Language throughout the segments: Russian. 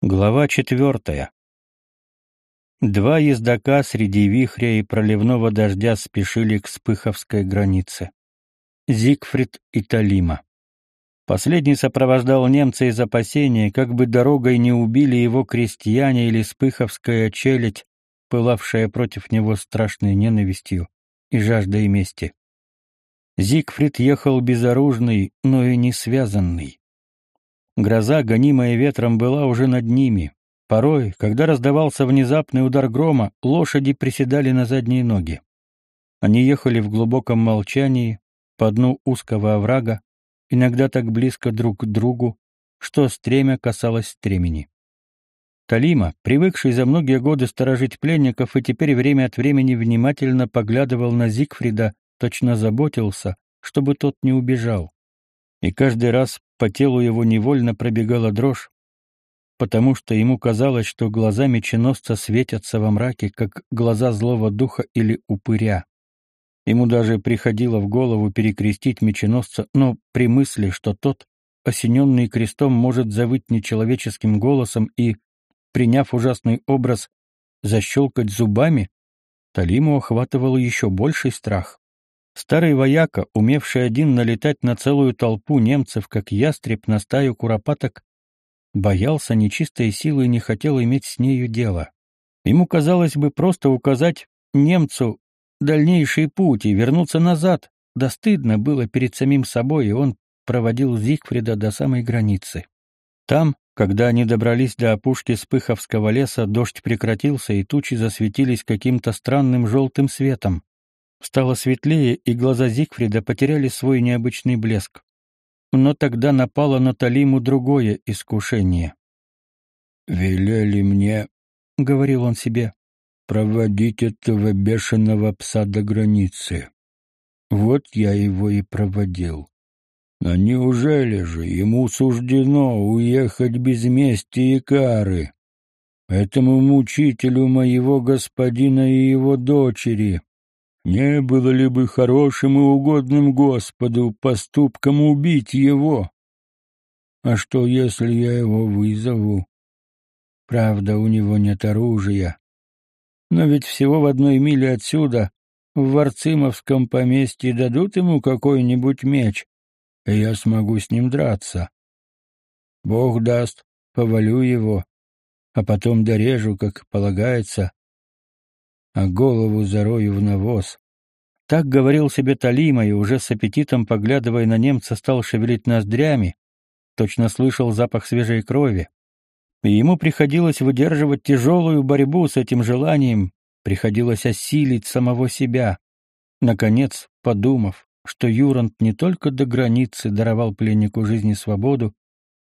Глава четвертая. Два ездока среди вихря и проливного дождя спешили к Спыховской границе. Зигфрид и Талима. Последний сопровождал немца из опасения, как бы дорогой не убили его крестьяне или Спыховская челядь, пылавшая против него страшной ненавистью и жаждой мести. Зигфрид ехал безоружный, но и не связанный. Гроза, гонимая ветром, была уже над ними. Порой, когда раздавался внезапный удар грома, лошади приседали на задние ноги. Они ехали в глубоком молчании, по дну узкого оврага, иногда так близко друг к другу, что стремя касалось стремени. Талима, привыкший за многие годы сторожить пленников и теперь время от времени внимательно поглядывал на Зигфрида, точно заботился, чтобы тот не убежал. И каждый раз по телу его невольно пробегала дрожь, потому что ему казалось, что глаза меченосца светятся во мраке, как глаза злого духа или упыря. Ему даже приходило в голову перекрестить меченосца, но при мысли, что тот, осененный крестом, может завыть нечеловеческим голосом и, приняв ужасный образ, защелкать зубами, Талиму охватывал еще больший страх. Старый вояка, умевший один налетать на целую толпу немцев, как ястреб на стаю куропаток, боялся нечистой силы и не хотел иметь с нею дело. Ему казалось бы просто указать немцу дальнейший путь и вернуться назад, да стыдно было перед самим собой, и он проводил Зигфрида до самой границы. Там, когда они добрались до опушки Спыховского леса, дождь прекратился, и тучи засветились каким-то странным желтым светом. Стало светлее, и глаза Зигфрида потеряли свой необычный блеск. Но тогда напало на Талиму другое искушение. «Велели мне, — говорил он себе, — проводить этого бешеного пса до границы. Вот я его и проводил. Но неужели же ему суждено уехать без мести и кары? Этому мучителю моего господина и его дочери, не было ли бы хорошим и угодным Господу поступком убить его? А что, если я его вызову? Правда, у него нет оружия. Но ведь всего в одной миле отсюда, в Варцимовском поместье, дадут ему какой-нибудь меч, и я смогу с ним драться. Бог даст, повалю его, а потом дорежу, как полагается, а голову зарою в навоз. Так говорил себе Талима и уже с аппетитом, поглядывая на немца, стал шевелить ноздрями, точно слышал запах свежей крови. И ему приходилось выдерживать тяжелую борьбу с этим желанием, приходилось осилить самого себя. Наконец, подумав, что Юрант не только до границы даровал пленнику жизни свободу,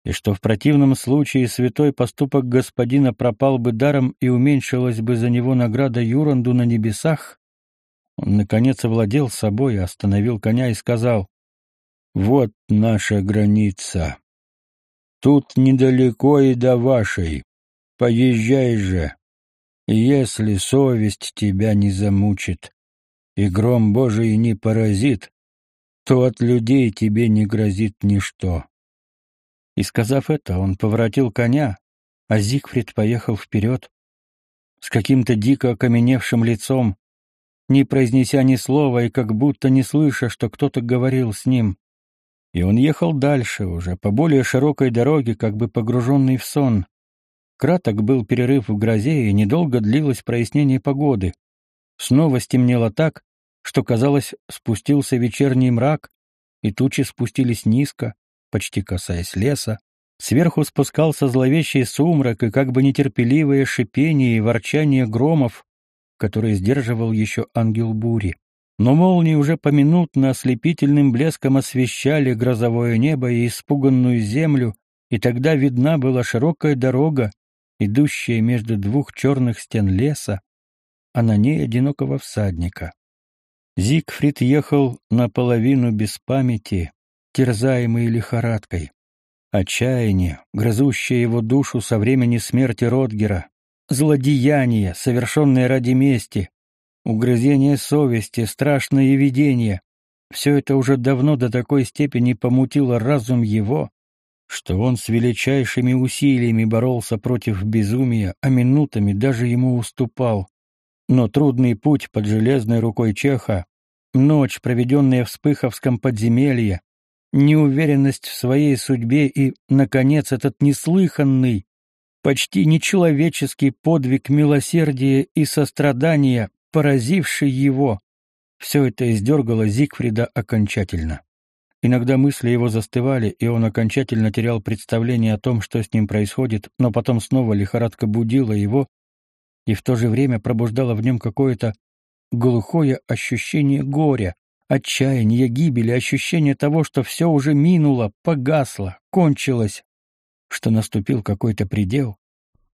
и что в противном случае святой поступок господина пропал бы даром и уменьшилась бы за него награда Юранду на небесах, он, наконец, овладел собой, остановил коня и сказал, «Вот наша граница. Тут недалеко и до вашей. Поезжай же. Если совесть тебя не замучит и гром Божий не поразит, то от людей тебе не грозит ничто. И, сказав это, он поворотил коня, а Зигфрид поехал вперед. С каким-то дико окаменевшим лицом, не произнеся ни слова и как будто не слыша, что кто-то говорил с ним. И он ехал дальше, уже по более широкой дороге, как бы погруженный в сон. Краток был перерыв в грозе, и недолго длилось прояснение погоды. Снова стемнело так, что, казалось, спустился вечерний мрак, и тучи спустились низко, почти касаясь леса. Сверху спускался зловещий сумрак и как бы нетерпеливое шипение и ворчание громов, которые сдерживал еще ангел бури. Но молнии уже поминутно ослепительным блеском освещали грозовое небо и испуганную землю, и тогда видна была широкая дорога, идущая между двух черных стен леса, а на ней одинокого всадника. Зигфрид ехал наполовину без памяти, терзаемый лихорадкой. Отчаяние, грызущее его душу со времени смерти Ротгера, злодеяние, совершенное ради мести, угрызение совести, страшное видение — все это уже давно до такой степени помутило разум его, что он с величайшими усилиями боролся против безумия, а минутами даже ему уступал. Но трудный путь под железной рукой Чеха, ночь, проведенная в Спыховском подземелье, неуверенность в своей судьбе и, наконец, этот неслыханный, почти нечеловеческий подвиг милосердия и сострадания, поразивший его, все это издергало Зигфрида окончательно. Иногда мысли его застывали, и он окончательно терял представление о том, что с ним происходит, но потом снова лихорадка будила его и в то же время пробуждала в нем какое-то глухое ощущение горя, отчаяния, гибели, ощущение того, что все уже минуло, погасло, кончилось, что наступил какой-то предел,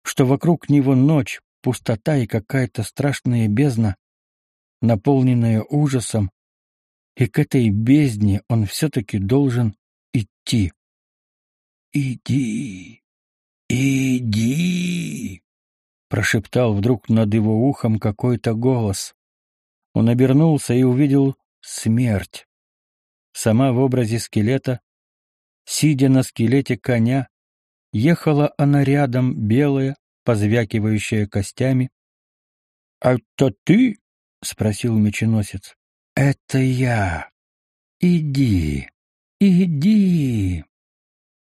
что вокруг него ночь, пустота и какая-то страшная бездна, наполненная ужасом, и к этой бездне он все-таки должен идти. «Иди, иди!» — прошептал вдруг над его ухом какой-то голос. Он обернулся и увидел смерть. Сама в образе скелета, сидя на скелете коня, ехала она рядом, белая, позвякивающая костями. — это ты? — спросил меченосец. «Это я. Иди, иди».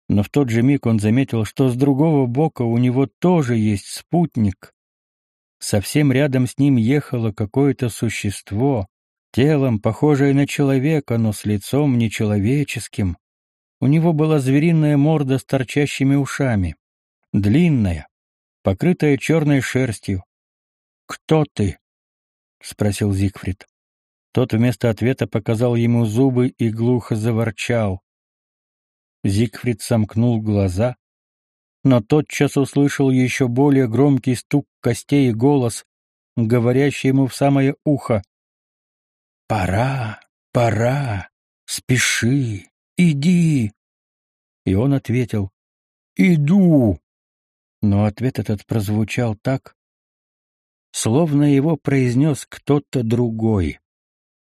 Но в тот же миг он заметил, что с другого бока у него тоже есть спутник. Совсем рядом с ним ехало какое-то существо, телом похожее на человека, но с лицом нечеловеческим. У него была звериная морда с торчащими ушами, длинная, покрытая черной шерстью. «Кто ты?» — спросил Зигфрид. Тот вместо ответа показал ему зубы и глухо заворчал. Зигфрид сомкнул глаза, но тотчас услышал еще более громкий стук костей и голос, говорящий ему в самое ухо. «Пора, пора, спеши, иди!» И он ответил «Иду!» Но ответ этот прозвучал так, словно его произнес кто-то другой.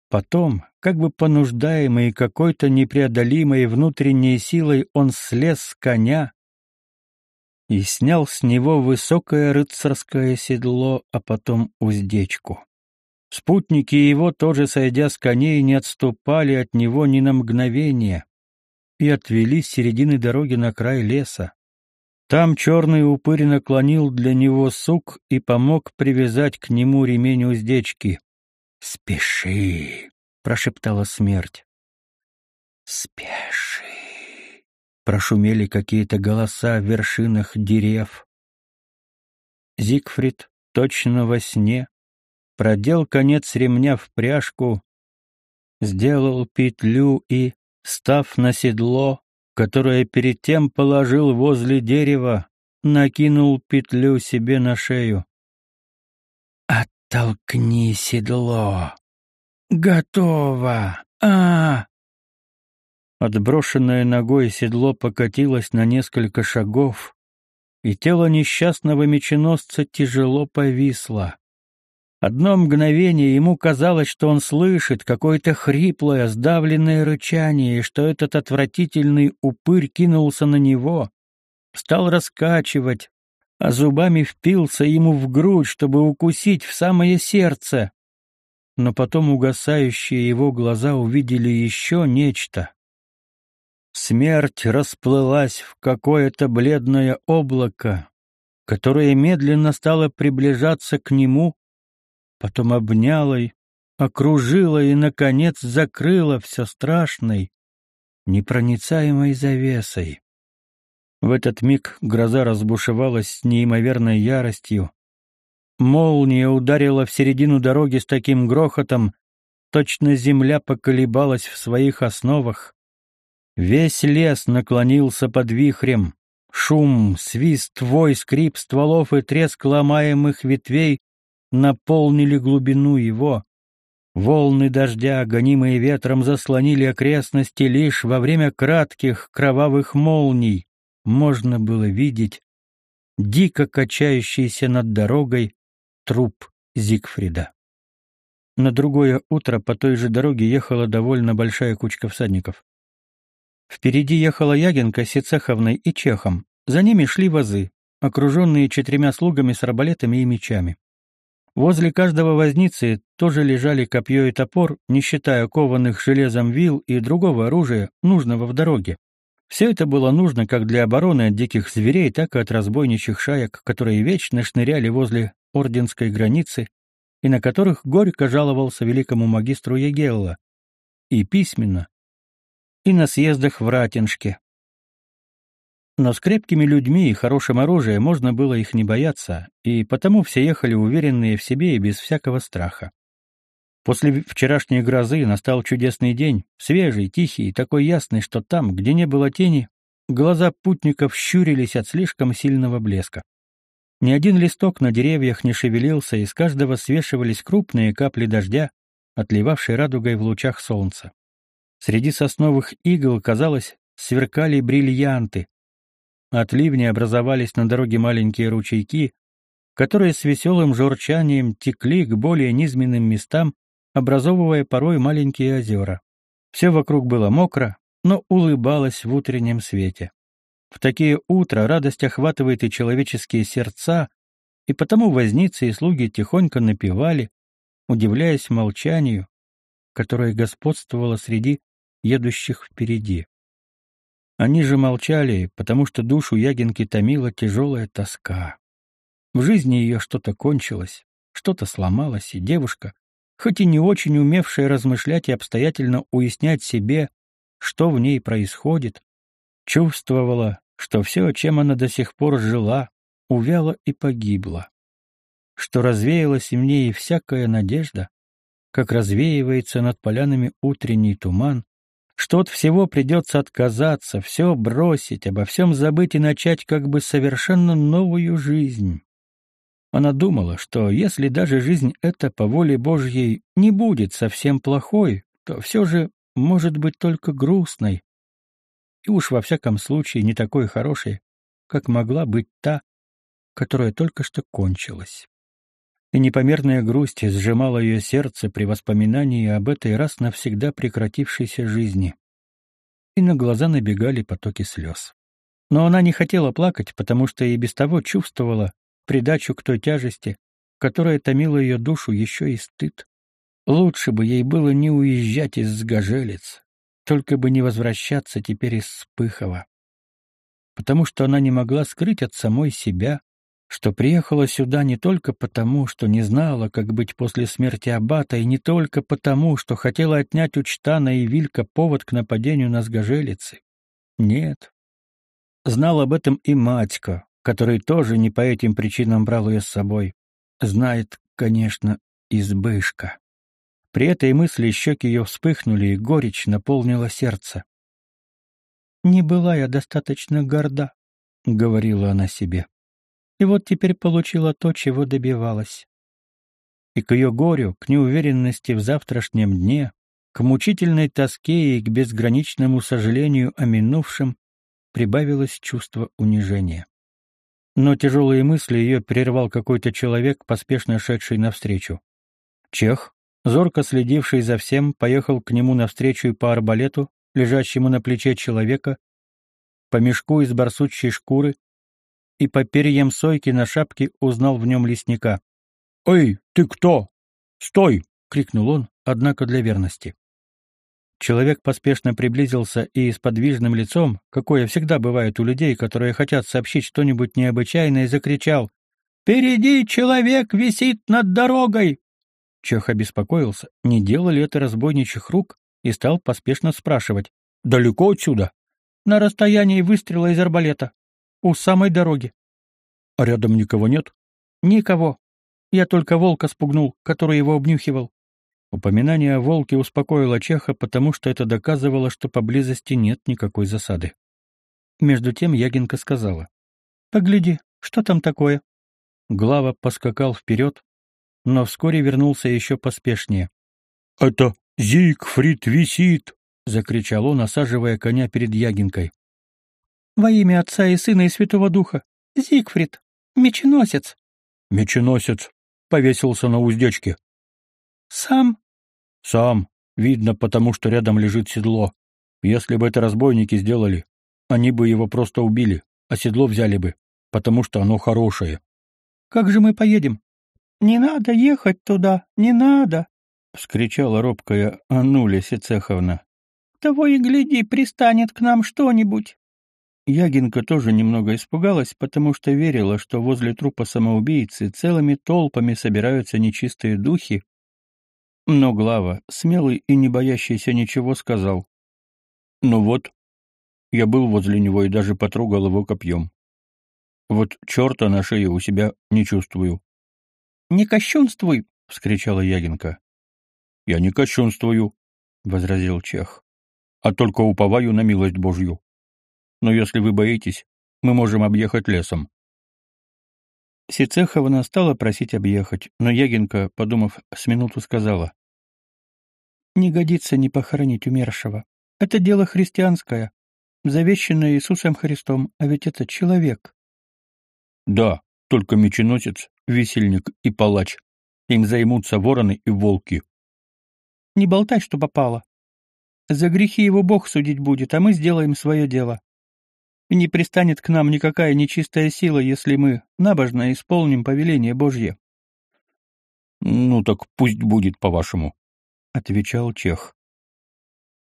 Потом, как бы понуждаемый какой-то непреодолимой внутренней силой, он слез с коня и снял с него высокое рыцарское седло, а потом уздечку. Спутники его, тоже сойдя с коней, не отступали от него ни на мгновение и отвели с середины дороги на край леса. Там черный упырь наклонил для него сук и помог привязать к нему ремень уздечки. «Спеши!» — прошептала смерть. «Спеши!» — прошумели какие-то голоса в вершинах дерев. Зигфрид, точно во сне, продел конец ремня в пряжку, сделал петлю и, став на седло, которое перед тем положил возле дерева, накинул петлю себе на шею. Толкни седло. Готово. А! Отброшенное ногой седло покатилось на несколько шагов, и тело несчастного меченосца тяжело повисло. Одно мгновение ему казалось, что он слышит какое-то хриплое, сдавленное рычание, и что этот отвратительный упырь кинулся на него, стал раскачивать, а зубами впился ему в грудь, чтобы укусить в самое сердце. Но потом угасающие его глаза увидели еще нечто. Смерть расплылась в какое-то бледное облако, которое медленно стало приближаться к нему, потом обняло и окружило и, наконец, закрыло все страшной, непроницаемой завесой. В этот миг гроза разбушевалась с неимоверной яростью. Молния ударила в середину дороги с таким грохотом, точно земля поколебалась в своих основах. Весь лес наклонился под вихрем. Шум, свист, вой, скрип стволов и треск ломаемых ветвей наполнили глубину его. Волны дождя, гонимые ветром, заслонили окрестности лишь во время кратких кровавых молний можно было видеть дико качающийся над дорогой труп Зигфрида. На другое утро по той же дороге ехала довольно большая кучка всадников. Впереди ехала Ягинка с Ицеховной и Чехом. За ними шли вазы, окруженные четырьмя слугами с арбалетами и мечами. Возле каждого возницы тоже лежали копье и топор, не считая кованых железом вил и другого оружия, нужного в дороге. Все это было нужно как для обороны от диких зверей, так и от разбойничьих шаек, которые вечно шныряли возле орденской границы и на которых горько жаловался великому магистру Егелла. И письменно, и на съездах в Ратиншке. Но с крепкими людьми и хорошим оружием можно было их не бояться, и потому все ехали уверенные в себе и без всякого страха. После вчерашней грозы настал чудесный день, свежий, тихий и такой ясный, что там, где не было тени, глаза путников щурились от слишком сильного блеска. Ни один листок на деревьях не шевелился, и с каждого свешивались крупные капли дождя, отливавшие радугой в лучах солнца. Среди сосновых игл, казалось, сверкали бриллианты. От ливня образовались на дороге маленькие ручейки, которые с веселым журчанием текли к более низменным местам, образовывая порой маленькие озера. Все вокруг было мокро, но улыбалось в утреннем свете. В такие утра радость охватывает и человеческие сердца, и потому возницы и слуги тихонько напевали, удивляясь молчанию, которое господствовало среди едущих впереди. Они же молчали, потому что душу Ягинки томила тяжелая тоска. В жизни ее что-то кончилось, что-то сломалось, и девушка, хоть и не очень умевшая размышлять и обстоятельно уяснять себе, что в ней происходит, чувствовала, что все, чем она до сих пор жила, увяло и погибло, что развеялась в ней всякая надежда, как развеивается над полянами утренний туман, что от всего придется отказаться, все бросить, обо всем забыть и начать как бы совершенно новую жизнь. Она думала, что если даже жизнь эта по воле Божьей не будет совсем плохой, то все же может быть только грустной, и уж во всяком случае не такой хорошей, как могла быть та, которая только что кончилась. И непомерная грусть сжимала ее сердце при воспоминании об этой раз навсегда прекратившейся жизни. И на глаза набегали потоки слез. Но она не хотела плакать, потому что и без того чувствовала, придачу к той тяжести, которая томила ее душу еще и стыд. Лучше бы ей было не уезжать из Сгожелец, только бы не возвращаться теперь из Спыхова. Потому что она не могла скрыть от самой себя, что приехала сюда не только потому, что не знала, как быть после смерти аббата, и не только потому, что хотела отнять у Чтана и Вилька повод к нападению на Сгожелицы. Нет. Знал об этом и Матька, который тоже не по этим причинам брал ее с собой. Знает, конечно, избышка. При этой мысли щеки ее вспыхнули, и горечь наполнила сердце. «Не была я достаточно горда», — говорила она себе. «И вот теперь получила то, чего добивалась». И к ее горю, к неуверенности в завтрашнем дне, к мучительной тоске и к безграничному сожалению о минувшем прибавилось чувство унижения. Но тяжелые мысли ее прервал какой-то человек, поспешно шедший навстречу. Чех, зорко следивший за всем, поехал к нему навстречу и по арбалету, лежащему на плече человека, по мешку из барсучьей шкуры и по перьям сойки на шапке узнал в нем лесника. «Эй, ты кто? Стой!» — крикнул он, однако для верности. Человек поспешно приблизился и с подвижным лицом, какое всегда бывает у людей, которые хотят сообщить что-нибудь необычайное, закричал «Впереди человек висит над дорогой!» Чех обеспокоился, не делали это разбойничьих рук, и стал поспешно спрашивать «Далеко отсюда?» «На расстоянии выстрела из арбалета. У самой дороги». «А рядом никого нет?» «Никого. Я только волка спугнул, который его обнюхивал. Упоминание о волке успокоило Чеха, потому что это доказывало, что поблизости нет никакой засады. Между тем Ягинка сказала. «Погляди, что там такое?» Глава поскакал вперед, но вскоре вернулся еще поспешнее. «Это Зигфрид висит!» — закричал он, осаживая коня перед Ягинкой. «Во имя Отца и Сына и Святого Духа! Зигфрид! Меченосец!» «Меченосец!» — повесился на уздечке. «Сам?» «Сам. Видно, потому что рядом лежит седло». Если бы это разбойники сделали, они бы его просто убили, а седло взяли бы, потому что оно хорошее. Как же мы поедем? Не надо ехать туда, не надо, вскричала робкая Ануля Сицеховна. Того и гляди, пристанет к нам что-нибудь. Ягинка тоже немного испугалась, потому что верила, что возле трупа самоубийцы целыми толпами собираются нечистые духи. Но Глава, смелый и не боящийся ничего, сказал. «Ну вот, я был возле него и даже потрогал его копьем. Вот черта на шее у себя не чувствую». «Не кощунствуй!» — вскричала Ягинка. «Я не кощунствую», — возразил Чех, — «а только уповаю на милость Божью» но если вы боитесь, мы можем объехать лесом». Сицеховна стала просить объехать, но Ягинка, подумав с минуту, сказала. «Не годится не похоронить умершего. Это дело христианское, завещанное Иисусом Христом, а ведь это человек». «Да, только меченосец, висельник и палач. Им займутся вороны и волки». «Не болтай, что попало. За грехи его Бог судить будет, а мы сделаем свое дело и не пристанет к нам никакая нечистая сила, если мы набожно исполним повеление Божье. — Ну так пусть будет по-вашему, — отвечал Чех.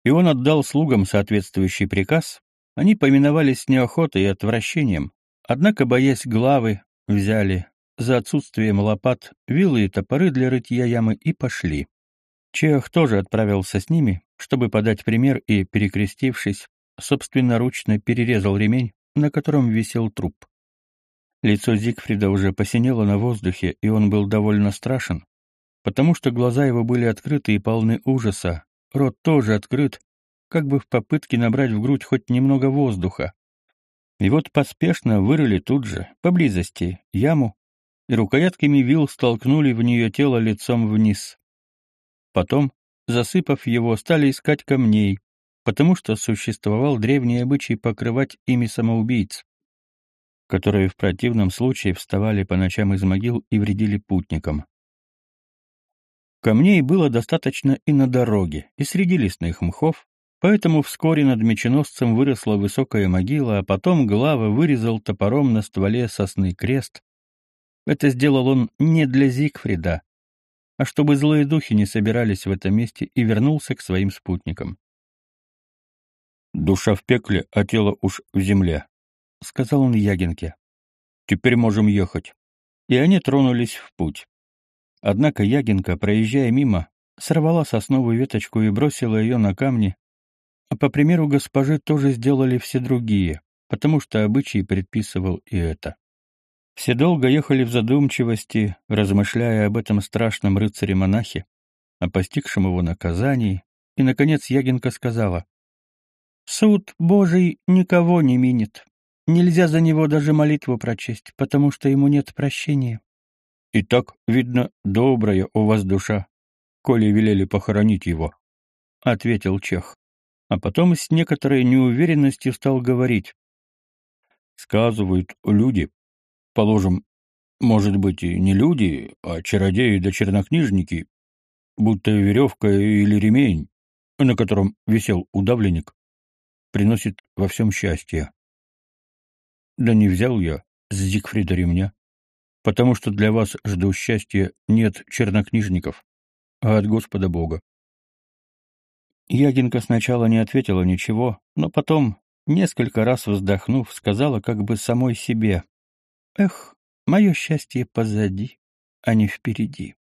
И он отдал слугам соответствующий приказ. Они поминовались неохотой и отвращением, однако, боясь главы, взяли за отсутствием лопат вилы и топоры для рытья ямы и пошли. Чех тоже отправился с ними, чтобы подать пример и, перекрестившись, собственноручно перерезал ремень, на котором висел труп. Лицо Зигфрида уже посинело на воздухе, и он был довольно страшен, потому что глаза его были открыты и полны ужаса, рот тоже открыт, как бы в попытке набрать в грудь хоть немного воздуха. И вот поспешно вырыли тут же, поблизости, яму, и рукоятками вил столкнули в нее тело лицом вниз. Потом, засыпав его, стали искать камней, потому что существовал древний обычай покрывать ими самоубийц, которые в противном случае вставали по ночам из могил и вредили путникам. Камней было достаточно и на дороге, и среди лесных мхов, поэтому вскоре над меченосцем выросла высокая могила, а потом Глава вырезал топором на стволе сосны крест. Это сделал он не для Зигфрида, а чтобы злые духи не собирались в этом месте и вернулся к своим спутникам. Душа в пекле, а тело уж в земле, — сказал он Ягинке. Теперь можем ехать. И они тронулись в путь. Однако Ягинка, проезжая мимо, сорвала сосновую веточку и бросила ее на камни. А по примеру госпожи тоже сделали все другие, потому что обычай предписывал и это. Все долго ехали в задумчивости, размышляя об этом страшном рыцаре-монахе, о постигшем его наказании, и, наконец, Ягинка сказала, Суд Божий никого не минит. Нельзя за него даже молитву прочесть, потому что ему нет прощения. — И так, видно, добрая у вас душа, коли велели похоронить его, — ответил Чех. А потом с некоторой неуверенностью стал говорить. Сказывают люди, положим, может быть, и не люди, а чародеи да чернокнижники, будто веревка или ремень, на котором висел удавленник, приносит во всем счастье. Да не взял я с Зигфрида ремня, потому что для вас жду счастья нет чернокнижников, а от Господа Бога. Ягинка сначала не ответила ничего, но потом, несколько раз вздохнув, сказала как бы самой себе, «Эх, мое счастье позади, а не впереди».